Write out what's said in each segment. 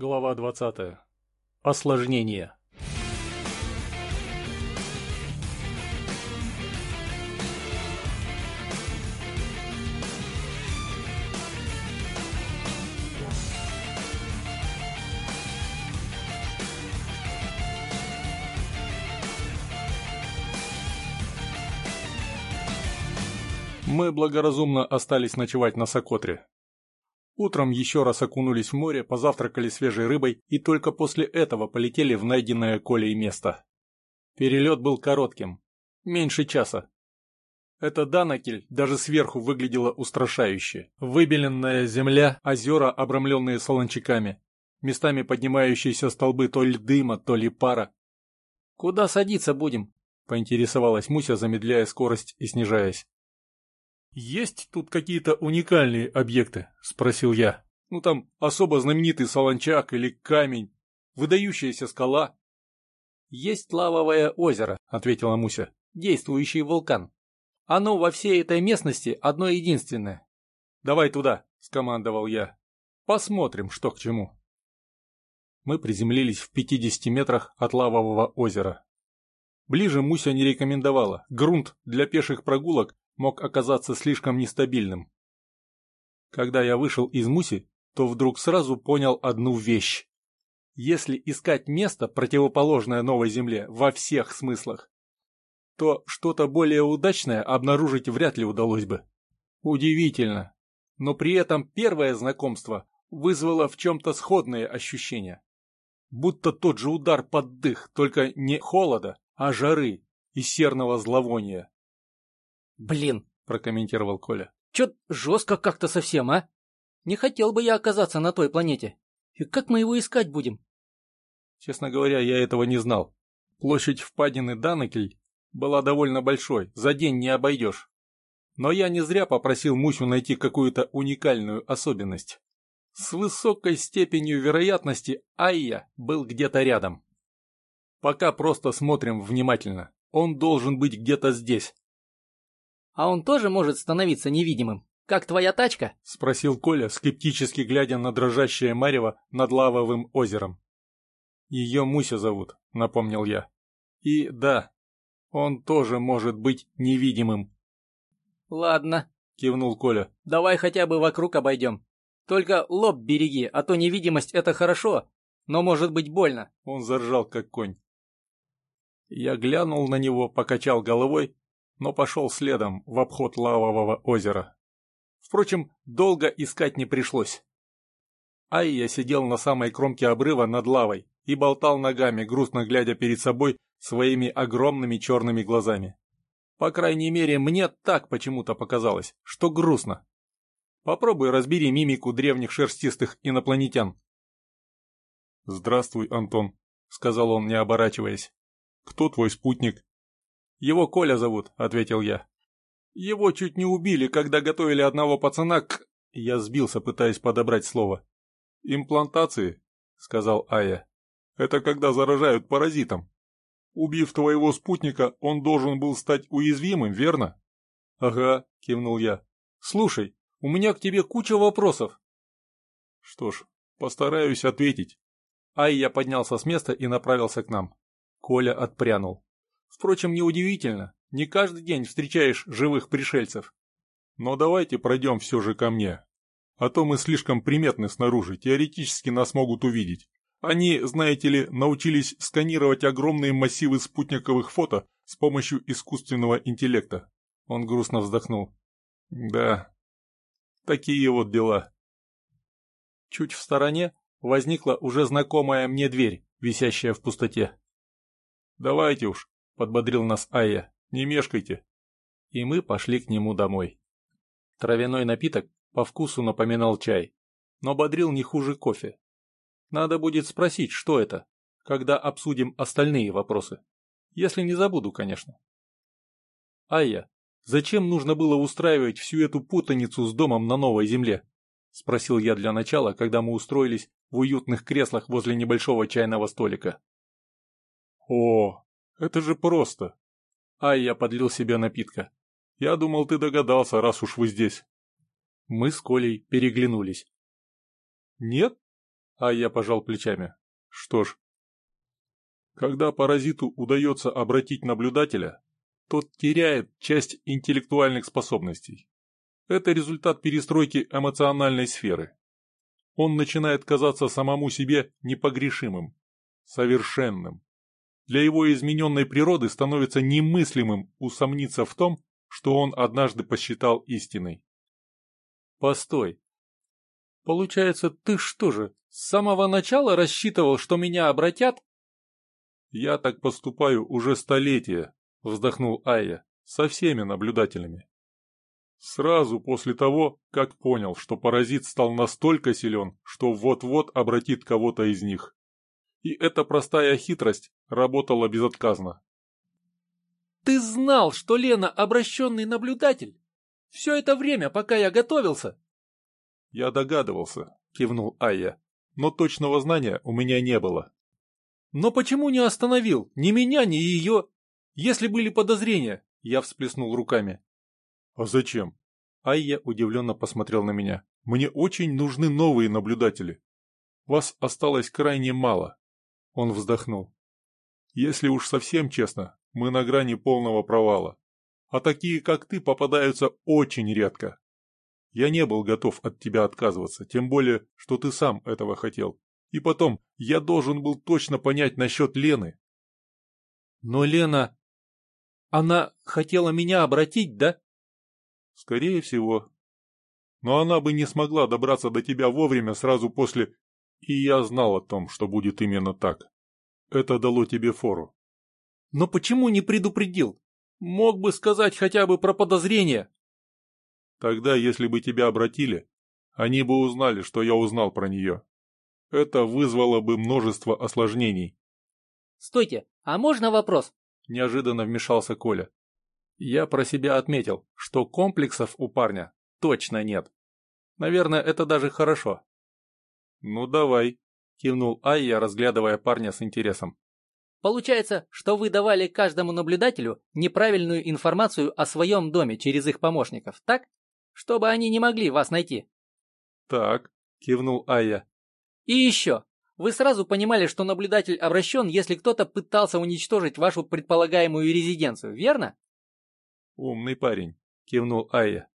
Глава 20. Осложнение. Мы благоразумно остались ночевать на Сокотре. Утром еще раз окунулись в море, позавтракали свежей рыбой и только после этого полетели в найденное Колей место. Перелет был коротким, меньше часа. Эта Данакель даже сверху выглядела устрашающе. Выбеленная земля, озера, обрамленные солончаками, местами поднимающиеся столбы то ли дыма, то ли пара. «Куда садиться будем?» — поинтересовалась Муся, замедляя скорость и снижаясь. «Есть тут какие-то уникальные объекты?» – спросил я. «Ну там особо знаменитый солончак или камень, выдающаяся скала». «Есть лавовое озеро», – ответила Муся, – «действующий вулкан. Оно во всей этой местности одно единственное». «Давай туда», – скомандовал я. «Посмотрим, что к чему». Мы приземлились в 50 метрах от лавового озера. Ближе Муся не рекомендовала. Грунт для пеших прогулок мог оказаться слишком нестабильным. Когда я вышел из Муси, то вдруг сразу понял одну вещь. Если искать место, противоположное новой земле, во всех смыслах, то что-то более удачное обнаружить вряд ли удалось бы. Удивительно. Но при этом первое знакомство вызвало в чем-то сходные ощущения. Будто тот же удар под дых, только не холода, а жары и серного зловония. «Блин», — прокомментировал Коля. «Чё жестко как-то совсем, а? Не хотел бы я оказаться на той планете. И как мы его искать будем?» Честно говоря, я этого не знал. Площадь впадины Данакель была довольно большой, за день не обойдешь. Но я не зря попросил Мусю найти какую-то уникальную особенность. С высокой степенью вероятности Айя был где-то рядом. Пока просто смотрим внимательно. Он должен быть где-то здесь. А он тоже может становиться невидимым, как твоя тачка?» — спросил Коля, скептически глядя на дрожащее марево над лавовым озером. «Ее Муся зовут», — напомнил я. «И да, он тоже может быть невидимым». «Ладно», — кивнул Коля. «Давай хотя бы вокруг обойдем. Только лоб береги, а то невидимость — это хорошо, но может быть больно». Он заржал, как конь. Я глянул на него, покачал головой но пошел следом в обход лавового озера. Впрочем, долго искать не пришлось. Айя сидел на самой кромке обрыва над лавой и болтал ногами, грустно глядя перед собой своими огромными черными глазами. По крайней мере, мне так почему-то показалось, что грустно. Попробуй разбери мимику древних шерстистых инопланетян. «Здравствуй, Антон», — сказал он, не оборачиваясь. «Кто твой спутник?» «Его Коля зовут», — ответил я. «Его чуть не убили, когда готовили одного пацана к...» Я сбился, пытаясь подобрать слово. «Имплантации», — сказал Ая. «Это когда заражают паразитом. Убив твоего спутника, он должен был стать уязвимым, верно?» «Ага», — кивнул я. «Слушай, у меня к тебе куча вопросов». «Что ж, постараюсь ответить». Ай я поднялся с места и направился к нам. Коля отпрянул. Впрочем, неудивительно, не каждый день встречаешь живых пришельцев. Но давайте пройдем все же ко мне. А то мы слишком приметны снаружи, теоретически нас могут увидеть. Они, знаете ли, научились сканировать огромные массивы спутниковых фото с помощью искусственного интеллекта. Он грустно вздохнул. Да, такие вот дела. Чуть в стороне возникла уже знакомая мне дверь, висящая в пустоте. «Давайте уж, подбодрил нас Айя. «Не мешкайте». И мы пошли к нему домой. Травяной напиток по вкусу напоминал чай, но бодрил не хуже кофе. Надо будет спросить, что это, когда обсудим остальные вопросы. Если не забуду, конечно. Айя, зачем нужно было устраивать всю эту путаницу с домом на новой земле? Спросил я для начала, когда мы устроились в уютных креслах возле небольшого чайного столика. О, это же просто. Ай, я подлил себе напитка. Я думал, ты догадался, раз уж вы здесь. Мы с Колей переглянулись. Нет? А я пожал плечами. Что ж, когда паразиту удается обратить наблюдателя, тот теряет часть интеллектуальных способностей. Это результат перестройки эмоциональной сферы. Он начинает казаться самому себе непогрешимым, совершенным. Для его измененной природы становится немыслимым усомниться в том, что он однажды посчитал истиной. Постой. Получается, ты что же, с самого начала рассчитывал, что меня обратят? Я так поступаю уже столетия, вздохнул Айя, со всеми наблюдателями. Сразу после того, как понял, что паразит стал настолько силен, что вот-вот обратит кого-то из них. И эта простая хитрость работала безотказно. «Ты знал, что Лена обращенный наблюдатель? Все это время, пока я готовился?» «Я догадывался», — кивнул Айя, — «но точного знания у меня не было». «Но почему не остановил ни меня, ни ее? Если были подозрения?» Я всплеснул руками. «А зачем?» Айя удивленно посмотрел на меня. «Мне очень нужны новые наблюдатели. Вас осталось крайне мало». Он вздохнул. «Если уж совсем честно, мы на грани полного провала. А такие, как ты, попадаются очень редко. Я не был готов от тебя отказываться, тем более, что ты сам этого хотел. И потом, я должен был точно понять насчет Лены». «Но Лена... Она хотела меня обратить, да?» Скорее всего. Но она бы не смогла добраться до тебя вовремя сразу после... И я знал о том, что будет именно так. Это дало тебе фору. Но почему не предупредил? Мог бы сказать хотя бы про подозрения. Тогда, если бы тебя обратили, они бы узнали, что я узнал про нее. Это вызвало бы множество осложнений. «Стойте, а можно вопрос?» – неожиданно вмешался Коля. Я про себя отметил, что комплексов у парня точно нет. Наверное, это даже хорошо. «Ну давай», — кивнул Айя, разглядывая парня с интересом. «Получается, что вы давали каждому наблюдателю неправильную информацию о своем доме через их помощников, так? Чтобы они не могли вас найти». «Так», — кивнул Айя. «И еще. Вы сразу понимали, что наблюдатель обращен, если кто-то пытался уничтожить вашу предполагаемую резиденцию, верно?» «Умный парень», — кивнул Айя.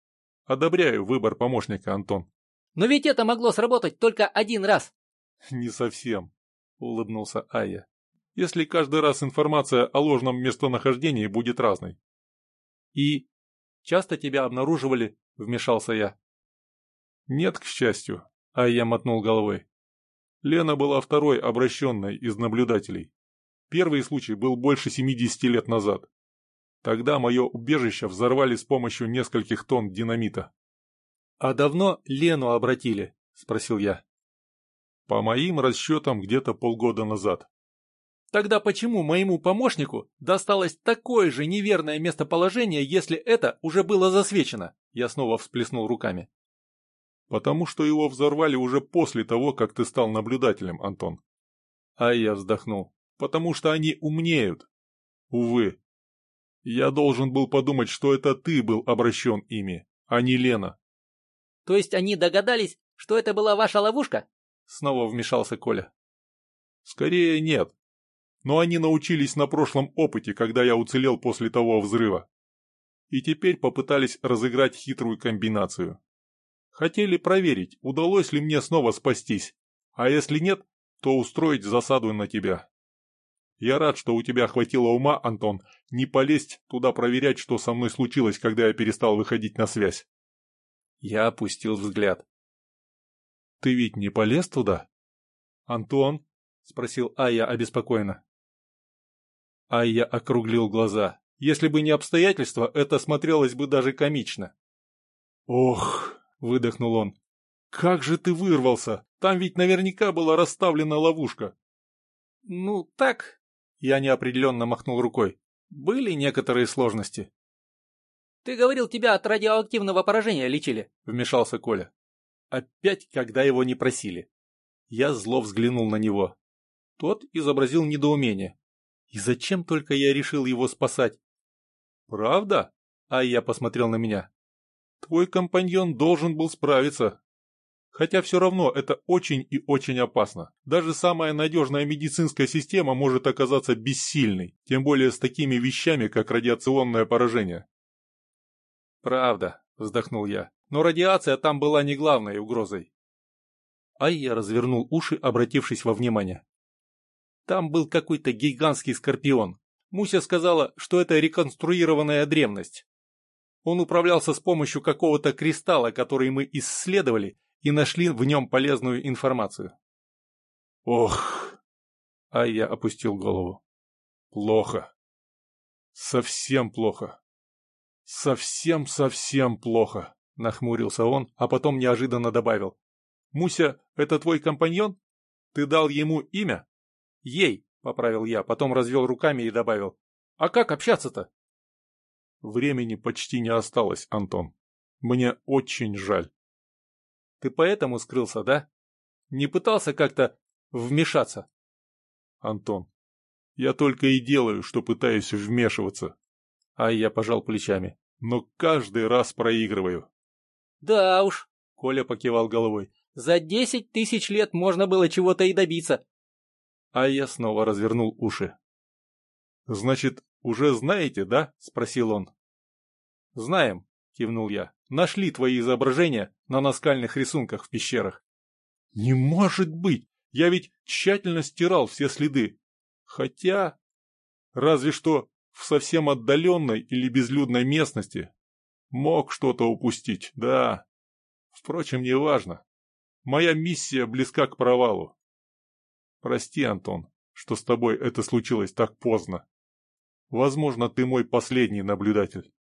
«Одобряю выбор помощника, Антон». «Но ведь это могло сработать только один раз». «Не совсем», — улыбнулся Айя. «Если каждый раз информация о ложном местонахождении будет разной». «И часто тебя обнаруживали?» — вмешался я. «Нет, к счастью», — Айя мотнул головой. Лена была второй обращенной из наблюдателей. Первый случай был больше 70 лет назад. Тогда мое убежище взорвали с помощью нескольких тонн динамита. «А давно Лену обратили?» – спросил я. «По моим расчетам, где-то полгода назад». «Тогда почему моему помощнику досталось такое же неверное местоположение, если это уже было засвечено?» Я снова всплеснул руками. «Потому что его взорвали уже после того, как ты стал наблюдателем, Антон». А я вздохнул. «Потому что они умнеют. Увы, я должен был подумать, что это ты был обращен ими, а не Лена. То есть они догадались, что это была ваша ловушка? Снова вмешался Коля. Скорее нет. Но они научились на прошлом опыте, когда я уцелел после того взрыва. И теперь попытались разыграть хитрую комбинацию. Хотели проверить, удалось ли мне снова спастись, а если нет, то устроить засаду на тебя. Я рад, что у тебя хватило ума, Антон, не полезть туда проверять, что со мной случилось, когда я перестал выходить на связь. Я опустил взгляд. Ты ведь не полез туда? Антон? Спросил Айя обеспокоенно. Айя округлил глаза. Если бы не обстоятельства, это смотрелось бы даже комично. «Ох!» — выдохнул он. «Как же ты вырвался! Там ведь наверняка была расставлена ловушка!» «Ну, так, я неопределенно махнул рукой. Были некоторые сложности. «Ты говорил, тебя от радиоактивного поражения лечили», — вмешался Коля. Опять, когда его не просили. Я зло взглянул на него. Тот изобразил недоумение. И зачем только я решил его спасать? «Правда?» А я посмотрел на меня. «Твой компаньон должен был справиться. Хотя все равно это очень и очень опасно. Даже самая надежная медицинская система может оказаться бессильной, тем более с такими вещами, как радиационное поражение. «Правда», — вздохнул я, — «но радиация там была не главной угрозой». А я развернул уши, обратившись во внимание. Там был какой-то гигантский скорпион. Муся сказала, что это реконструированная древность. Он управлялся с помощью какого-то кристалла, который мы исследовали и нашли в нем полезную информацию. Ох! А я опустил голову. Плохо. Совсем плохо. Совсем-совсем плохо, нахмурился он, а потом неожиданно добавил. Муся, это твой компаньон? Ты дал ему имя? Ей, поправил я, потом развел руками и добавил. А как общаться-то? Времени почти не осталось, Антон. Мне очень жаль. Ты поэтому скрылся, да? Не пытался как-то вмешаться? Антон, я только и делаю, что пытаюсь вмешиваться. А я пожал плечами. Но каждый раз проигрываю. Да уж, Коля покивал головой. За десять тысяч лет можно было чего-то и добиться. А я снова развернул уши. «Значит, уже знаете, да?» — спросил он. «Знаем», — кивнул я нашли твои изображения на наскальных рисунках в пещерах. Не может быть! Я ведь тщательно стирал все следы. Хотя... Разве что в совсем отдаленной или безлюдной местности. Мог что-то упустить, да. Впрочем, неважно. Моя миссия близка к провалу. Прости, Антон, что с тобой это случилось так поздно. Возможно, ты мой последний наблюдатель.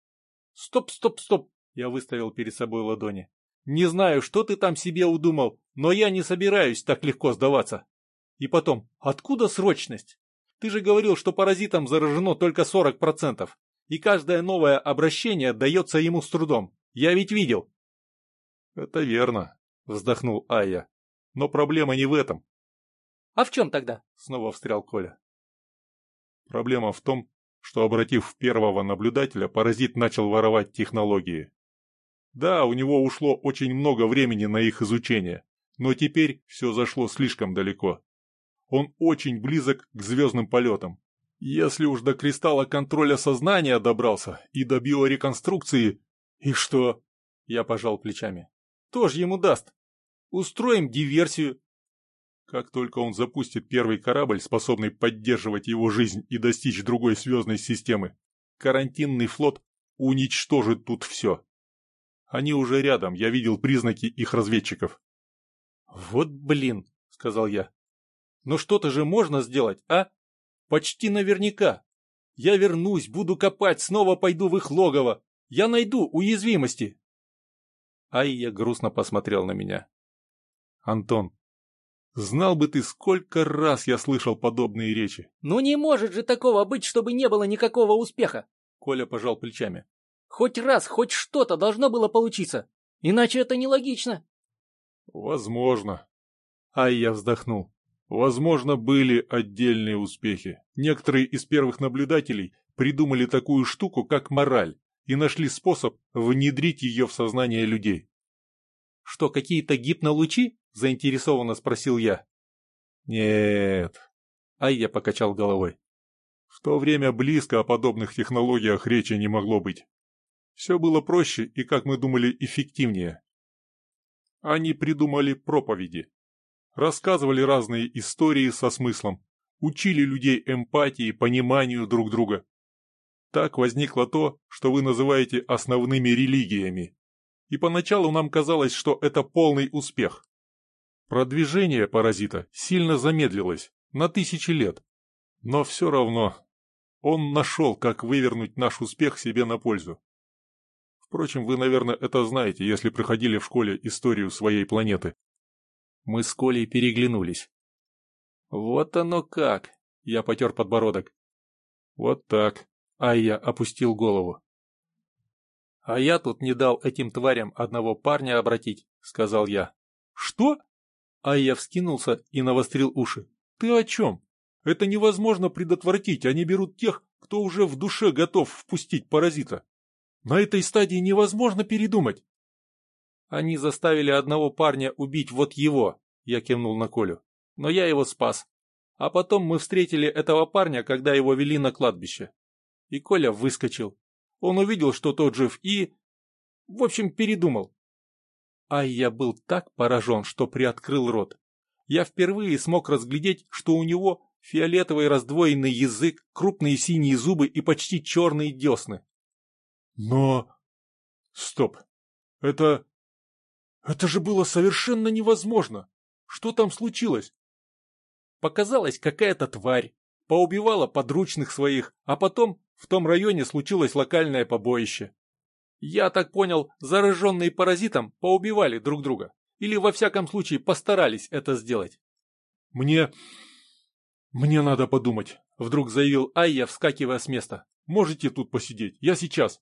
Стоп, стоп, стоп, я выставил перед собой ладони. «Не знаю, что ты там себе удумал, но я не собираюсь так легко сдаваться. И потом, откуда срочность? Ты же говорил, что паразитом заражено только 40%, и каждое новое обращение дается ему с трудом. Я ведь видел». «Это верно», — вздохнул Айя. «Но проблема не в этом». «А в чем тогда?» — снова встрял Коля. «Проблема в том, что, обратив первого наблюдателя, паразит начал воровать технологии. Да, у него ушло очень много времени на их изучение, но теперь все зашло слишком далеко. Он очень близок к звездным полетам. Если уж до кристалла контроля сознания добрался и до биореконструкции... И что? Я пожал плечами. Тоже ему даст. Устроим диверсию. Как только он запустит первый корабль, способный поддерживать его жизнь и достичь другой звездной системы, карантинный флот уничтожит тут все. Они уже рядом, я видел признаки их разведчиков. «Вот блин», — сказал я. «Но что-то же можно сделать, а? Почти наверняка. Я вернусь, буду копать, снова пойду в их логово. Я найду уязвимости». Айя грустно посмотрел на меня. «Антон, знал бы ты, сколько раз я слышал подобные речи». «Ну не может же такого быть, чтобы не было никакого успеха!» Коля пожал плечами. Хоть раз, хоть что-то должно было получиться. Иначе это нелогично. Возможно. Ай, я вздохнул. Возможно, были отдельные успехи. Некоторые из первых наблюдателей придумали такую штуку, как мораль, и нашли способ внедрить ее в сознание людей. «Что, какие-то гипнолучи?» – заинтересованно спросил я. «Нет». Ай, я покачал головой. В то время близко о подобных технологиях речи не могло быть. Все было проще и, как мы думали, эффективнее. Они придумали проповеди. Рассказывали разные истории со смыслом, учили людей эмпатии, пониманию друг друга. Так возникло то, что вы называете основными религиями. И поначалу нам казалось, что это полный успех. Продвижение паразита сильно замедлилось, на тысячи лет. Но все равно он нашел, как вывернуть наш успех себе на пользу. Впрочем, вы, наверное, это знаете, если проходили в школе историю своей планеты. Мы с Колей переглянулись. Вот оно как! Я потер подбородок. Вот так. А я опустил голову. А я тут не дал этим тварям одного парня обратить, сказал я. Что? А я вскинулся и навострил уши. Ты о чем? Это невозможно предотвратить, они берут тех, кто уже в душе готов впустить паразита. На этой стадии невозможно передумать. Они заставили одного парня убить вот его, я кивнул на Колю. Но я его спас. А потом мы встретили этого парня, когда его вели на кладбище. И Коля выскочил. Он увидел, что тот жив и... В общем, передумал. А я был так поражен, что приоткрыл рот. Я впервые смог разглядеть, что у него фиолетовый раздвоенный язык, крупные синие зубы и почти черные десны. Но... Стоп. Это... Это же было совершенно невозможно. Что там случилось? Показалась какая-то тварь, поубивала подручных своих, а потом в том районе случилось локальное побоище. Я так понял, зараженные паразитом поубивали друг друга. Или во всяком случае постарались это сделать. Мне... мне надо подумать, вдруг заявил Айя, вскакивая с места. Можете тут посидеть, я сейчас.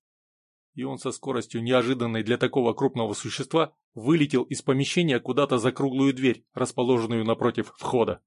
И он со скоростью, неожиданной для такого крупного существа, вылетел из помещения куда-то за круглую дверь, расположенную напротив входа.